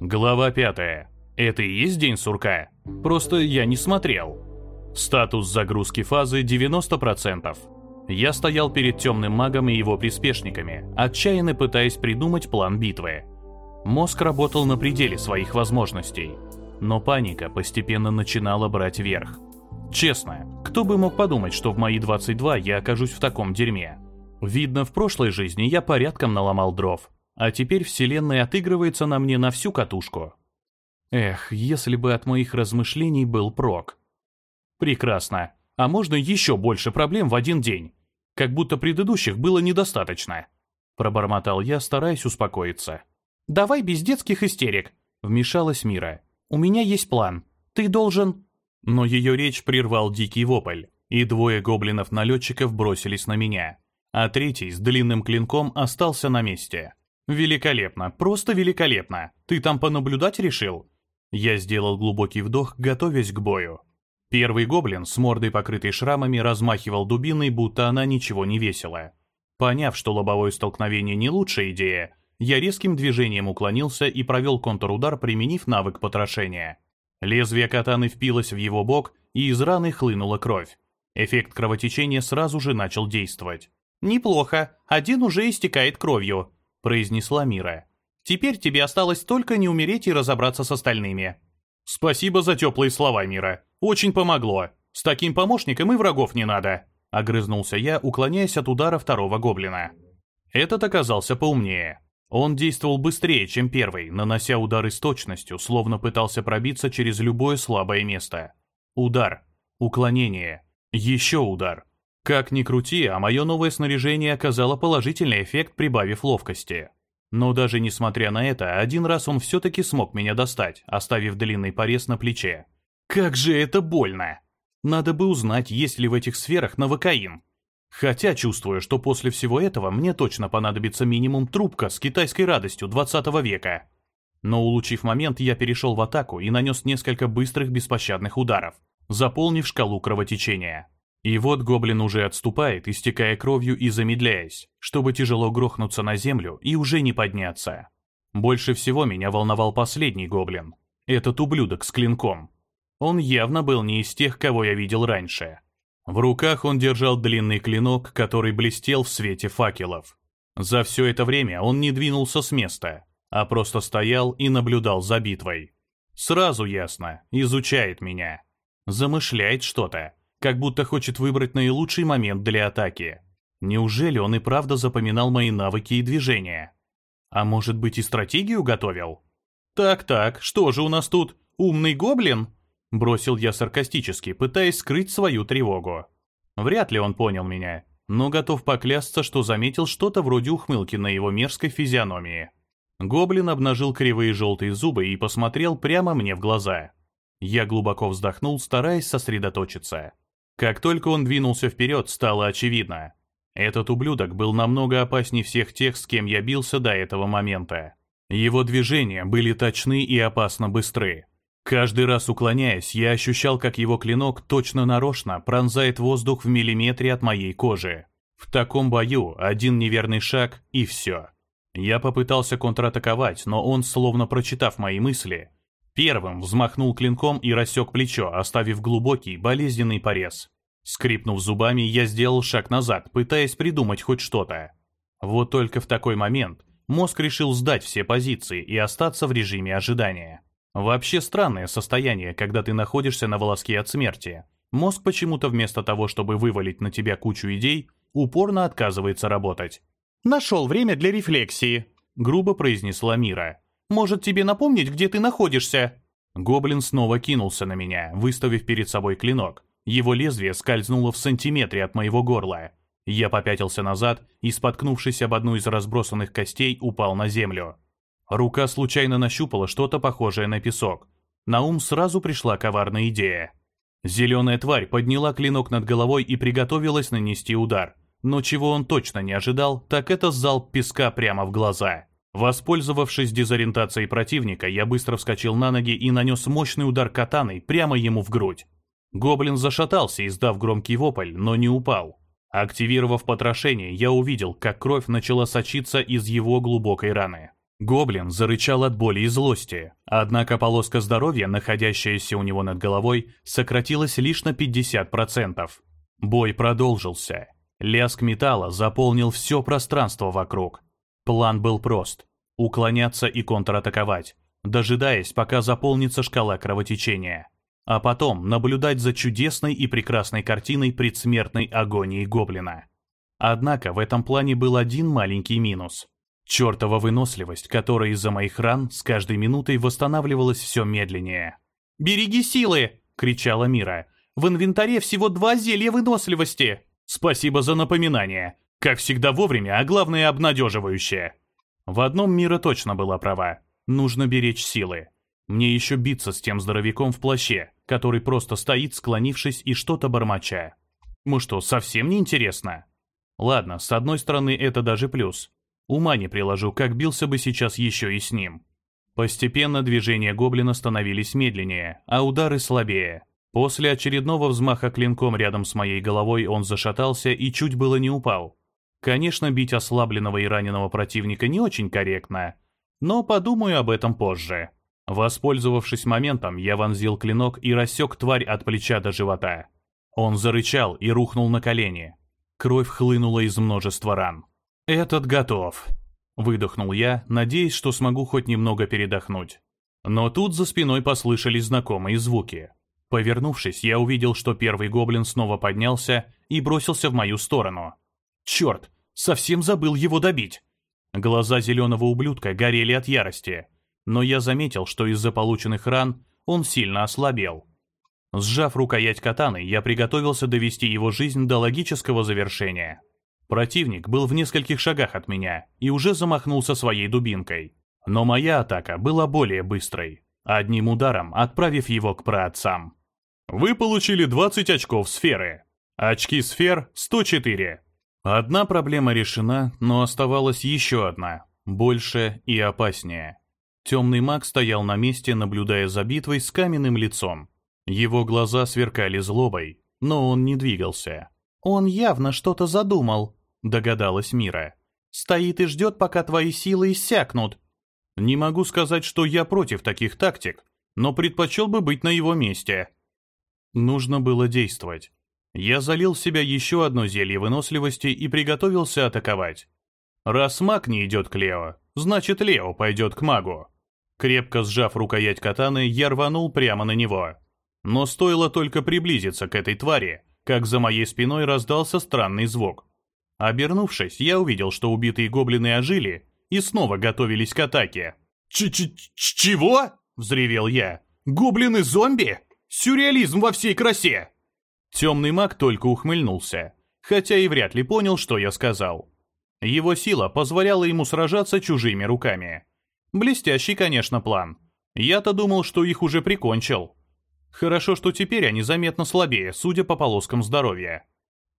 Глава 5. Это и есть день сурка? Просто я не смотрел. Статус загрузки фазы 90%. Я стоял перед темным магом и его приспешниками, отчаянно пытаясь придумать план битвы. Мозг работал на пределе своих возможностей, но паника постепенно начинала брать верх. Честно, кто бы мог подумать, что в мои 22 я окажусь в таком дерьме? Видно, в прошлой жизни я порядком наломал дров, а теперь вселенная отыгрывается на мне на всю катушку. Эх, если бы от моих размышлений был прок. Прекрасно. А можно еще больше проблем в один день? Как будто предыдущих было недостаточно. Пробормотал я, стараясь успокоиться. «Давай без детских истерик», — вмешалась Мира. «У меня есть план. Ты должен...» Но ее речь прервал дикий вопль, и двое гоблинов-налетчиков бросились на меня, а третий с длинным клинком остался на месте. «Великолепно, просто великолепно. Ты там понаблюдать решил?» Я сделал глубокий вдох, готовясь к бою. Первый гоблин с мордой покрытой шрамами размахивал дубиной, будто она ничего не весила. Поняв, что лобовое столкновение не лучшая идея, я резким движением уклонился и провел контрудар, применив навык потрошения. Лезвие катаны впилось в его бок, и из раны хлынула кровь. Эффект кровотечения сразу же начал действовать. «Неплохо, один уже истекает кровью», произнесла Мира. «Теперь тебе осталось только не умереть и разобраться с остальными». «Спасибо за теплые слова, Мира. Очень помогло. С таким помощником и врагов не надо», — огрызнулся я, уклоняясь от удара второго гоблина. Этот оказался поумнее. Он действовал быстрее, чем первый, нанося удары с точностью, словно пытался пробиться через любое слабое место. Удар. Уклонение. Еще удар. Как ни крути, а мое новое снаряжение оказало положительный эффект, прибавив ловкости. Но даже несмотря на это, один раз он все-таки смог меня достать, оставив длинный порез на плече. Как же это больно! Надо бы узнать, есть ли в этих сферах новокаин. Хотя чувствую, что после всего этого мне точно понадобится минимум трубка с китайской радостью 20 века. Но улучив момент, я перешел в атаку и нанес несколько быстрых беспощадных ударов, заполнив шкалу кровотечения. И вот гоблин уже отступает, истекая кровью и замедляясь, чтобы тяжело грохнуться на землю и уже не подняться. Больше всего меня волновал последний гоблин. Этот ублюдок с клинком. Он явно был не из тех, кого я видел раньше. В руках он держал длинный клинок, который блестел в свете факелов. За все это время он не двинулся с места, а просто стоял и наблюдал за битвой. Сразу ясно, изучает меня. Замышляет что-то как будто хочет выбрать наилучший момент для атаки. Неужели он и правда запоминал мои навыки и движения? А может быть и стратегию готовил? «Так-так, что же у нас тут? Умный гоблин?» Бросил я саркастически, пытаясь скрыть свою тревогу. Вряд ли он понял меня, но готов поклясться, что заметил что-то вроде ухмылки на его мерзкой физиономии. Гоблин обнажил кривые желтые зубы и посмотрел прямо мне в глаза. Я глубоко вздохнул, стараясь сосредоточиться. Как только он двинулся вперед, стало очевидно. Этот ублюдок был намного опаснее всех тех, с кем я бился до этого момента. Его движения были точны и опасно быстры. Каждый раз уклоняясь, я ощущал, как его клинок точно нарочно пронзает воздух в миллиметре от моей кожи. В таком бою один неверный шаг и все. Я попытался контратаковать, но он, словно прочитав мои мысли, Первым взмахнул клинком и рассек плечо, оставив глубокий, болезненный порез. Скрипнув зубами, я сделал шаг назад, пытаясь придумать хоть что-то. Вот только в такой момент мозг решил сдать все позиции и остаться в режиме ожидания. Вообще странное состояние, когда ты находишься на волоске от смерти. Мозг почему-то вместо того, чтобы вывалить на тебя кучу идей, упорно отказывается работать. «Нашел время для рефлексии», — грубо произнесла Мира. Может, тебе напомнить, где ты находишься?» Гоблин снова кинулся на меня, выставив перед собой клинок. Его лезвие скользнуло в сантиметре от моего горла. Я попятился назад и, споткнувшись об одну из разбросанных костей, упал на землю. Рука случайно нащупала что-то похожее на песок. На ум сразу пришла коварная идея. Зеленая тварь подняла клинок над головой и приготовилась нанести удар. Но чего он точно не ожидал, так это залп песка прямо в глаза. Воспользовавшись дезориентацией противника, я быстро вскочил на ноги и нанес мощный удар катаной прямо ему в грудь. Гоблин зашатался, издав громкий вопль, но не упал. Активировав потрошение, я увидел, как кровь начала сочиться из его глубокой раны. Гоблин зарычал от боли и злости, однако полоска здоровья, находящаяся у него над головой, сократилась лишь на 50%. Бой продолжился. Лязг металла заполнил все пространство вокруг. План был прост – уклоняться и контратаковать, дожидаясь, пока заполнится шкала кровотечения. А потом наблюдать за чудесной и прекрасной картиной предсмертной агонии гоблина. Однако в этом плане был один маленький минус. Чертова выносливость, которая из-за моих ран с каждой минутой восстанавливалась все медленнее. «Береги силы!» — кричала Мира. «В инвентаре всего два зелья выносливости!» «Спасибо за напоминание. Как всегда вовремя, а главное обнадеживающее». В одном Мира точно была права. Нужно беречь силы. Мне еще биться с тем здоровяком в плаще, который просто стоит, склонившись и что-то бормоча. Ему что, совсем не интересно? Ладно, с одной стороны, это даже плюс. Ума не приложу, как бился бы сейчас еще и с ним. Постепенно движения гоблина становились медленнее, а удары слабее. После очередного взмаха клинком рядом с моей головой он зашатался и чуть было не упал. Конечно, бить ослабленного и раненого противника не очень корректно, но подумаю об этом позже. Воспользовавшись моментом, я вонзил клинок и рассек тварь от плеча до живота. Он зарычал и рухнул на колени. Кровь хлынула из множества ран. «Этот готов», — выдохнул я, надеясь, что смогу хоть немного передохнуть. Но тут за спиной послышались знакомые звуки. Повернувшись, я увидел, что первый гоблин снова поднялся и бросился в мою сторону. Черт, совсем забыл его добить. Глаза зеленого ублюдка горели от ярости, но я заметил, что из-за полученных ран он сильно ослабел. Сжав рукоять катаны, я приготовился довести его жизнь до логического завершения. Противник был в нескольких шагах от меня и уже замахнулся своей дубинкой. Но моя атака была более быстрой, одним ударом отправив его к праотцам. Вы получили 20 очков сферы. Очки сфер 104. Одна проблема решена, но оставалась еще одна, больше и опаснее. Темный маг стоял на месте, наблюдая за битвой с каменным лицом. Его глаза сверкали злобой, но он не двигался. «Он явно что-то задумал», догадалась Мира. «Стоит и ждет, пока твои силы иссякнут». «Не могу сказать, что я против таких тактик, но предпочел бы быть на его месте». Нужно было действовать. Я залил в себя еще одно зелье выносливости и приготовился атаковать. Раз маг не идет к Лео, значит Лео пойдет к магу. Крепко сжав рукоять катаны, я рванул прямо на него. Но стоило только приблизиться к этой твари, как за моей спиной раздался странный звук. Обернувшись, я увидел, что убитые гоблины ожили и снова готовились к атаке. Ч -ч «Чего?» — взревел я. «Гоблины-зомби? Сюрреализм во всей красе!» Темный маг только ухмыльнулся, хотя и вряд ли понял, что я сказал. Его сила позволяла ему сражаться чужими руками. Блестящий, конечно, план. Я-то думал, что их уже прикончил. Хорошо, что теперь они заметно слабее, судя по полоскам здоровья.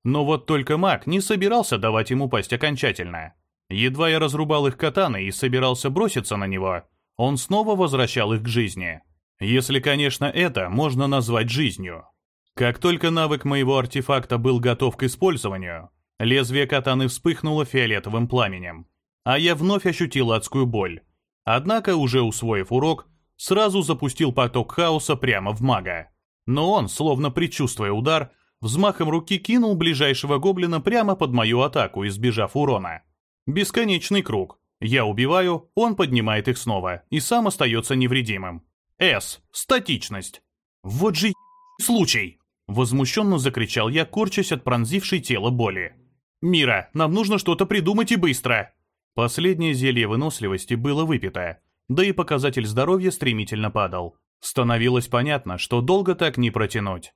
Но вот только маг не собирался давать ему пасть окончательно. Едва я разрубал их катаны и собирался броситься на него, он снова возвращал их к жизни. Если, конечно, это можно назвать жизнью. Как только навык моего артефакта был готов к использованию, лезвие катаны вспыхнуло фиолетовым пламенем, а я вновь ощутил адскую боль. Однако, уже усвоив урок, сразу запустил поток хаоса прямо в мага. Но он, словно предчувствуя удар, взмахом руки кинул ближайшего гоблина прямо под мою атаку, избежав урона. Бесконечный круг. Я убиваю, он поднимает их снова, и сам остается невредимым. С. Статичность. Вот же случай! Возмущенно закричал я, корчась от пронзившей тело боли. «Мира, нам нужно что-то придумать и быстро!» Последнее зелье выносливости было выпито, да и показатель здоровья стремительно падал. Становилось понятно, что долго так не протянуть.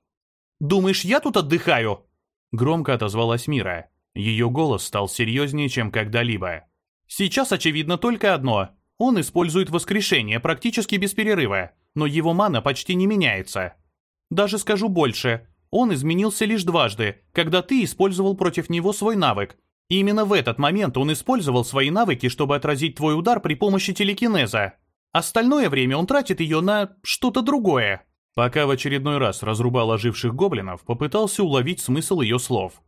Думаешь, я тут отдыхаю?» Громко отозвалась Мира. Ее голос стал серьезнее, чем когда-либо. «Сейчас очевидно только одно. Он использует воскрешение практически без перерыва, но его мана почти не меняется. Даже скажу больше. Он изменился лишь дважды, когда ты использовал против него свой навык. И именно в этот момент он использовал свои навыки, чтобы отразить твой удар при помощи телекинеза. Остальное время он тратит ее на что-то другое. Пока в очередной раз разрубал оживших гоблинов, попытался уловить смысл ее слов.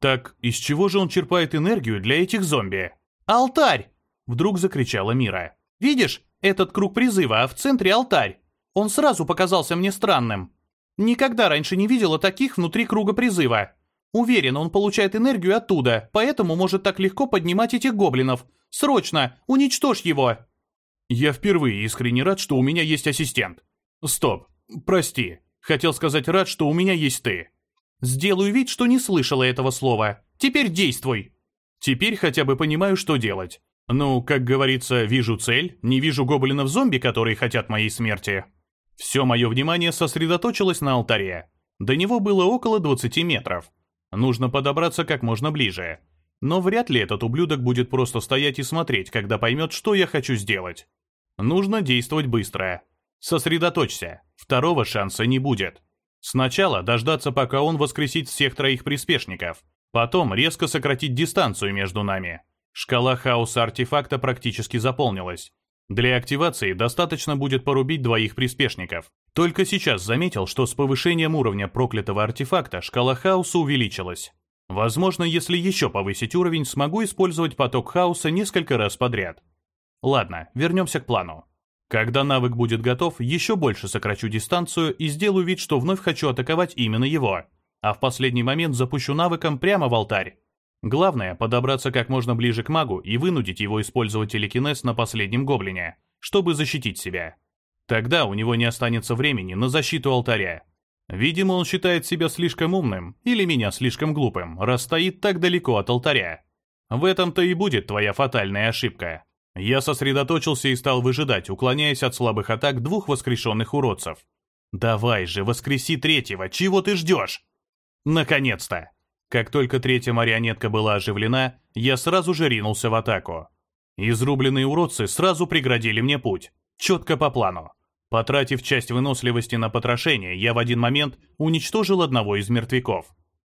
«Так из чего же он черпает энергию для этих зомби?» «Алтарь!» — вдруг закричала Мира. Видишь, этот круг призыва, а в центре алтарь. Он сразу показался мне странным. Никогда раньше не видела таких внутри круга призыва. Уверен, он получает энергию оттуда, поэтому может так легко поднимать этих гоблинов. Срочно, уничтожь его!» Я впервые искренне рад, что у меня есть ассистент. Стоп, прости. Хотел сказать рад, что у меня есть ты. Сделаю вид, что не слышала этого слова. Теперь действуй. Теперь хотя бы понимаю, что делать. Ну, как говорится, вижу цель, не вижу гоблинов-зомби, которые хотят моей смерти. Все мое внимание сосредоточилось на алтаре. До него было около 20 метров. Нужно подобраться как можно ближе. Но вряд ли этот ублюдок будет просто стоять и смотреть, когда поймет, что я хочу сделать. Нужно действовать быстро. Сосредоточься. Второго шанса не будет. Сначала дождаться, пока он воскресит всех троих приспешников. Потом резко сократить дистанцию между нами. Шкала хаоса артефакта практически заполнилась. Для активации достаточно будет порубить двоих приспешников. Только сейчас заметил, что с повышением уровня проклятого артефакта шкала хаоса увеличилась. Возможно, если еще повысить уровень, смогу использовать поток хаоса несколько раз подряд. Ладно, вернемся к плану. Когда навык будет готов, еще больше сокращу дистанцию и сделаю вид, что вновь хочу атаковать именно его. А в последний момент запущу навыком прямо в алтарь. Главное – подобраться как можно ближе к магу и вынудить его использовать телекинез на последнем гоблине, чтобы защитить себя. Тогда у него не останется времени на защиту алтаря. Видимо, он считает себя слишком умным или меня слишком глупым, раз стоит так далеко от алтаря. В этом-то и будет твоя фатальная ошибка. Я сосредоточился и стал выжидать, уклоняясь от слабых атак двух воскрешенных уродцев. «Давай же, воскреси третьего, чего ты ждешь?» «Наконец-то!» Как только третья марионетка была оживлена, я сразу же ринулся в атаку. Изрубленные уродцы сразу преградили мне путь, четко по плану. Потратив часть выносливости на потрошение, я в один момент уничтожил одного из мертвяков.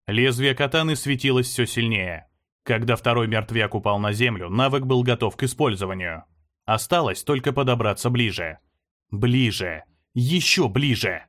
Лезвие катаны светилось все сильнее. Когда второй мертвяк упал на землю, навык был готов к использованию. Осталось только подобраться ближе. Ближе. Еще ближе.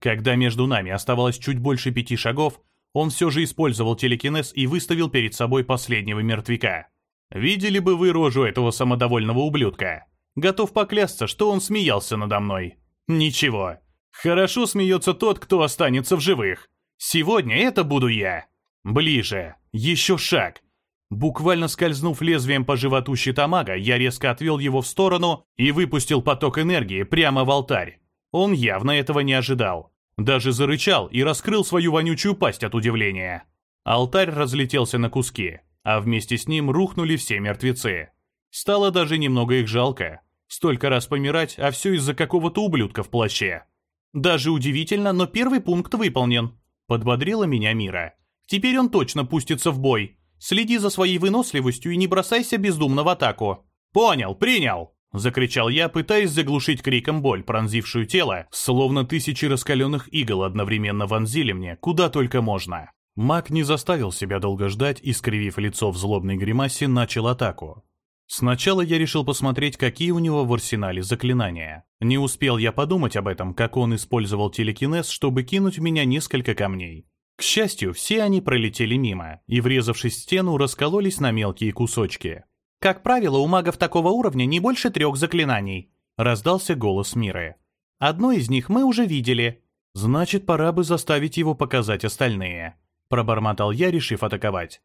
Когда между нами оставалось чуть больше пяти шагов, он все же использовал телекинез и выставил перед собой последнего мертвяка. Видели бы вы рожу этого самодовольного ублюдка. Готов поклясться, что он смеялся надо мной. Ничего. Хорошо смеется тот, кто останется в живых. Сегодня это буду я. Ближе. Еще шаг. Буквально скользнув лезвием по животу щита мага, я резко отвел его в сторону и выпустил поток энергии прямо в алтарь. Он явно этого не ожидал. Даже зарычал и раскрыл свою вонючую пасть от удивления. Алтарь разлетелся на куски, а вместе с ним рухнули все мертвецы. Стало даже немного их жалко. Столько раз помирать, а все из-за какого-то ублюдка в плаще. Даже удивительно, но первый пункт выполнен. Подбодрила меня Мира. Теперь он точно пустится в бой. Следи за своей выносливостью и не бросайся бездумно в атаку. Понял, принял. Закричал я, пытаясь заглушить криком боль, пронзившую тело, словно тысячи раскаленных игл одновременно вонзили мне, куда только можно. Маг не заставил себя долго ждать и, скривив лицо в злобной гримасе, начал атаку. Сначала я решил посмотреть, какие у него в арсенале заклинания. Не успел я подумать об этом, как он использовал телекинез, чтобы кинуть в меня несколько камней. К счастью, все они пролетели мимо и, врезавшись в стену, раскололись на мелкие кусочки. Как правило, у магов такого уровня не больше трех заклинаний. Раздался голос Миры. Одно из них мы уже видели. Значит, пора бы заставить его показать остальные. Пробормотал я, решив атаковать.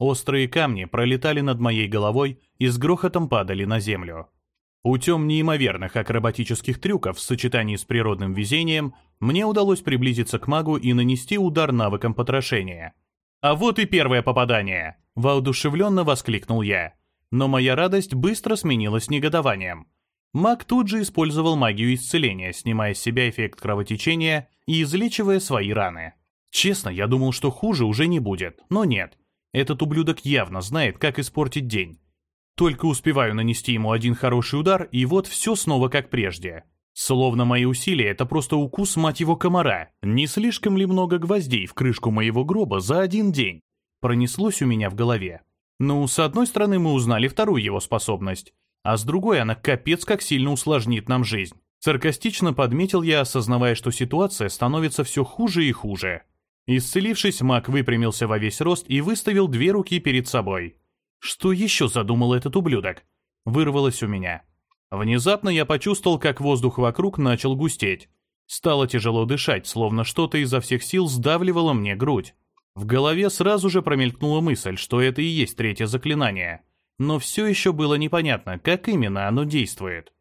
Острые камни пролетали над моей головой и с грохотом падали на землю. Путем неимоверных акробатических трюков в сочетании с природным везением мне удалось приблизиться к магу и нанести удар навыком потрошения. «А вот и первое попадание!» – воодушевленно воскликнул я но моя радость быстро сменилась негодованием. Маг тут же использовал магию исцеления, снимая с себя эффект кровотечения и излечивая свои раны. Честно, я думал, что хуже уже не будет, но нет. Этот ублюдок явно знает, как испортить день. Только успеваю нанести ему один хороший удар, и вот все снова как прежде. Словно мои усилия — это просто укус, мать его, комара. Не слишком ли много гвоздей в крышку моего гроба за один день? Пронеслось у меня в голове. Ну, с одной стороны, мы узнали вторую его способность, а с другой она капец как сильно усложнит нам жизнь. Саркастично подметил я, осознавая, что ситуация становится все хуже и хуже. Исцелившись, маг выпрямился во весь рост и выставил две руки перед собой. Что еще задумал этот ублюдок? Вырвалось у меня. Внезапно я почувствовал, как воздух вокруг начал густеть. Стало тяжело дышать, словно что-то изо всех сил сдавливало мне грудь. В голове сразу же промелькнула мысль, что это и есть третье заклинание. Но все еще было непонятно, как именно оно действует.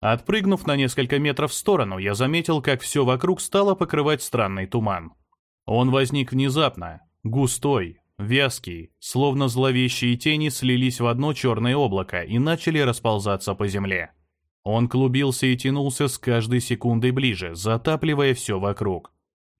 Отпрыгнув на несколько метров в сторону, я заметил, как все вокруг стало покрывать странный туман. Он возник внезапно, густой, вязкий, словно зловещие тени слились в одно черное облако и начали расползаться по земле. Он клубился и тянулся с каждой секундой ближе, затапливая все вокруг.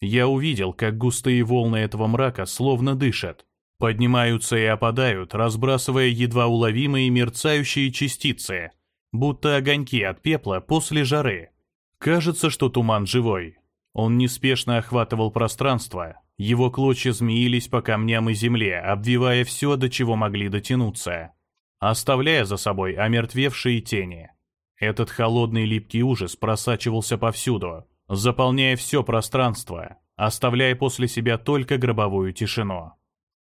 Я увидел, как густые волны этого мрака словно дышат, поднимаются и опадают, разбрасывая едва уловимые мерцающие частицы, будто огоньки от пепла после жары. Кажется, что туман живой. Он неспешно охватывал пространство, его клочья змеились по камням и земле, обвивая все, до чего могли дотянуться, оставляя за собой омертвевшие тени. Этот холодный липкий ужас просачивался повсюду, заполняя все пространство, оставляя после себя только гробовую тишину.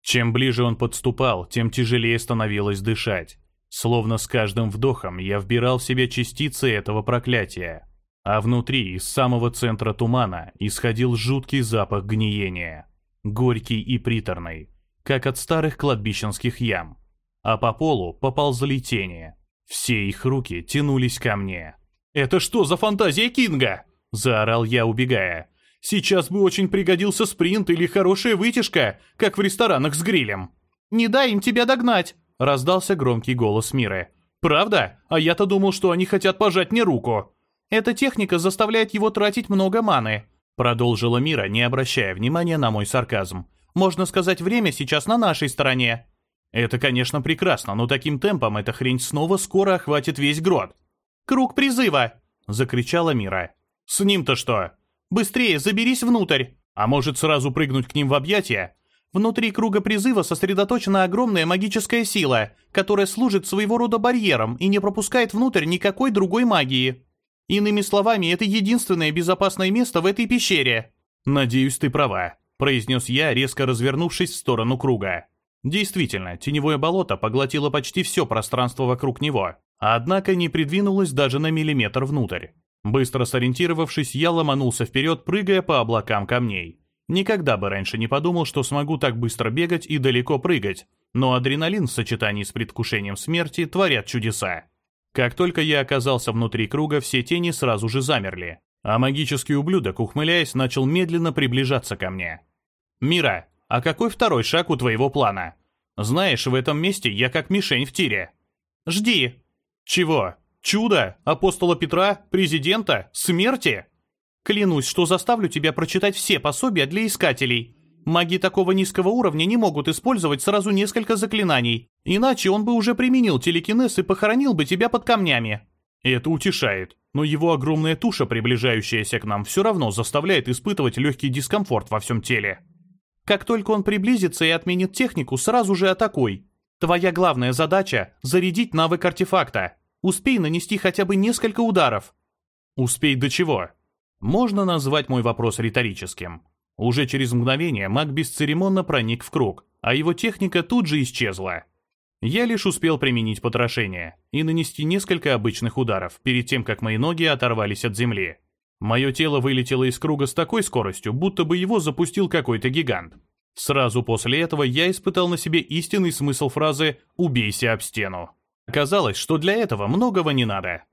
Чем ближе он подступал, тем тяжелее становилось дышать. Словно с каждым вдохом я вбирал в себя частицы этого проклятия, а внутри, из самого центра тумана, исходил жуткий запах гниения. Горький и приторный, как от старых кладбищенских ям. А по полу поползли тени. Все их руки тянулись ко мне. «Это что за фантазия Кинга?» – заорал я, убегая. «Сейчас бы очень пригодился спринт или хорошая вытяжка, как в ресторанах с грилем». «Не дай им тебя догнать!» – раздался громкий голос Миры. «Правда? А я-то думал, что они хотят пожать мне руку». Эта техника заставляет его тратить много маны», продолжила Мира, не обращая внимания на мой сарказм. «Можно сказать, время сейчас на нашей стороне». «Это, конечно, прекрасно, но таким темпом эта хрень снова скоро охватит весь грот». «Круг призыва!» — закричала Мира. «С ним-то что?» «Быстрее, заберись внутрь!» «А может, сразу прыгнуть к ним в объятия?» Внутри круга призыва сосредоточена огромная магическая сила, которая служит своего рода барьером и не пропускает внутрь никакой другой магии. Иными словами, это единственное безопасное место в этой пещере. Надеюсь, ты права, произнес я, резко развернувшись в сторону круга. Действительно, теневое болото поглотило почти все пространство вокруг него, однако не придвинулось даже на миллиметр внутрь. Быстро сориентировавшись, я ломанулся вперед, прыгая по облакам камней. Никогда бы раньше не подумал, что смогу так быстро бегать и далеко прыгать, но адреналин в сочетании с предвкушением смерти творят чудеса. Как только я оказался внутри круга, все тени сразу же замерли, а магический ублюдок, ухмыляясь, начал медленно приближаться ко мне. «Мира, а какой второй шаг у твоего плана? Знаешь, в этом месте я как мишень в тире». «Жди». «Чего? Чудо? Апостола Петра? Президента? Смерти?» «Клянусь, что заставлю тебя прочитать все пособия для искателей. Маги такого низкого уровня не могут использовать сразу несколько заклинаний, иначе он бы уже применил телекинез и похоронил бы тебя под камнями. Это утешает, но его огромная туша, приближающаяся к нам, все равно заставляет испытывать легкий дискомфорт во всем теле. Как только он приблизится и отменит технику, сразу же атакуй. Твоя главная задача – зарядить навык артефакта. Успей нанести хотя бы несколько ударов. Успей до чего? Можно назвать мой вопрос риторическим. Уже через мгновение маг бесцеремонно проник в круг, а его техника тут же исчезла. Я лишь успел применить потрошение и нанести несколько обычных ударов перед тем, как мои ноги оторвались от земли. Мое тело вылетело из круга с такой скоростью, будто бы его запустил какой-то гигант. Сразу после этого я испытал на себе истинный смысл фразы «убейся об стену». Оказалось, что для этого многого не надо.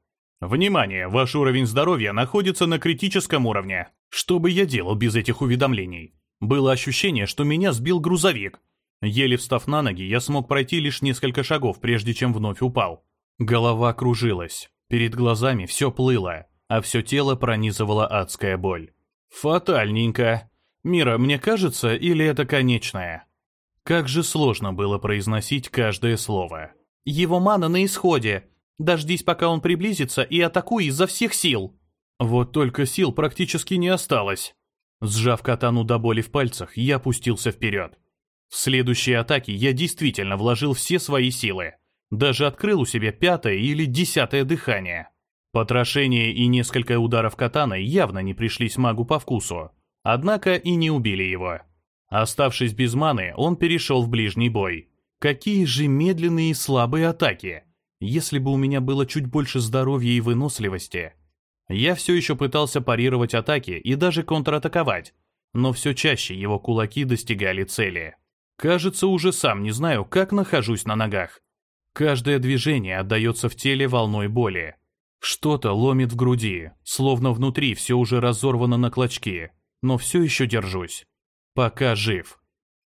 Внимание, ваш уровень здоровья находится на критическом уровне. Что бы я делал без этих уведомлений? Было ощущение, что меня сбил грузовик. Еле встав на ноги, я смог пройти лишь несколько шагов, прежде чем вновь упал. Голова кружилась, перед глазами все плыло, а все тело пронизывала адская боль. Фатальненько. Мира, мне кажется, или это конечное? Как же сложно было произносить каждое слово. Его мана на исходе. Дождись, пока он приблизится, и атакуй изо всех сил. Вот только сил практически не осталось. Сжав катану до боли в пальцах, я опустился вперед. В следующей атаке я действительно вложил все свои силы. Даже открыл у себя пятое или десятое дыхание. Потрошение и несколько ударов катаной явно не пришлись магу по вкусу. Однако и не убили его. Оставшись без маны, он перешел в ближний бой. Какие же медленные и слабые атаки! Если бы у меня было чуть больше здоровья и выносливости. Я все еще пытался парировать атаки и даже контратаковать, но все чаще его кулаки достигали цели. Кажется, уже сам не знаю, как нахожусь на ногах. Каждое движение отдается в теле волной боли. Что-то ломит в груди, словно внутри все уже разорвано на клочки, но все еще держусь. Пока жив.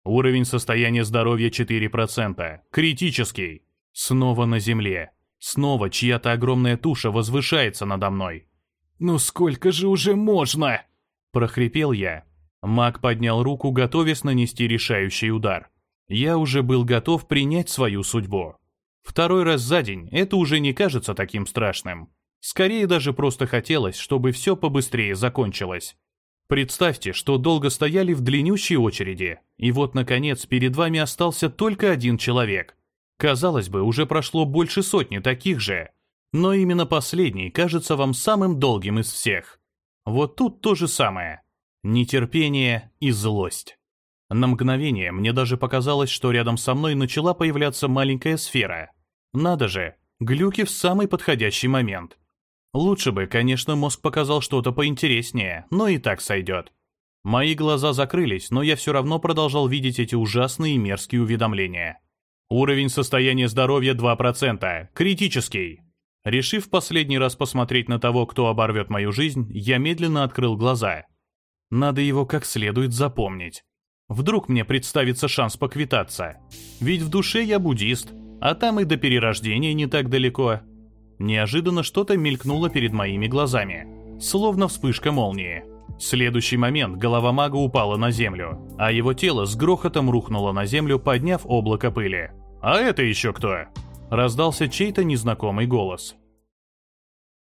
Уровень состояния здоровья 4%. Критический. Снова на земле. Снова чья-то огромная туша возвышается надо мной. «Ну сколько же уже можно?» – прохрипел я. Маг поднял руку, готовясь нанести решающий удар. Я уже был готов принять свою судьбу. Второй раз за день это уже не кажется таким страшным. Скорее даже просто хотелось, чтобы все побыстрее закончилось. Представьте, что долго стояли в длиннющей очереди, и вот, наконец, перед вами остался только один человек. Казалось бы, уже прошло больше сотни таких же, но именно последний кажется вам самым долгим из всех. Вот тут то же самое. Нетерпение и злость. На мгновение мне даже показалось, что рядом со мной начала появляться маленькая сфера. Надо же, глюки в самый подходящий момент. Лучше бы, конечно, мозг показал что-то поинтереснее, но и так сойдет. Мои глаза закрылись, но я все равно продолжал видеть эти ужасные и мерзкие уведомления. Уровень состояния здоровья 2%, критический. Решив последний раз посмотреть на того, кто оборвет мою жизнь, я медленно открыл глаза. Надо его как следует запомнить. Вдруг мне представится шанс поквитаться. Ведь в душе я буддист, а там и до перерождения не так далеко. Неожиданно что-то мелькнуло перед моими глазами, словно вспышка молнии. В следующий момент голова мага упала на землю, а его тело с грохотом рухнуло на землю, подняв облако пыли. «А это еще кто?» Раздался чей-то незнакомый голос.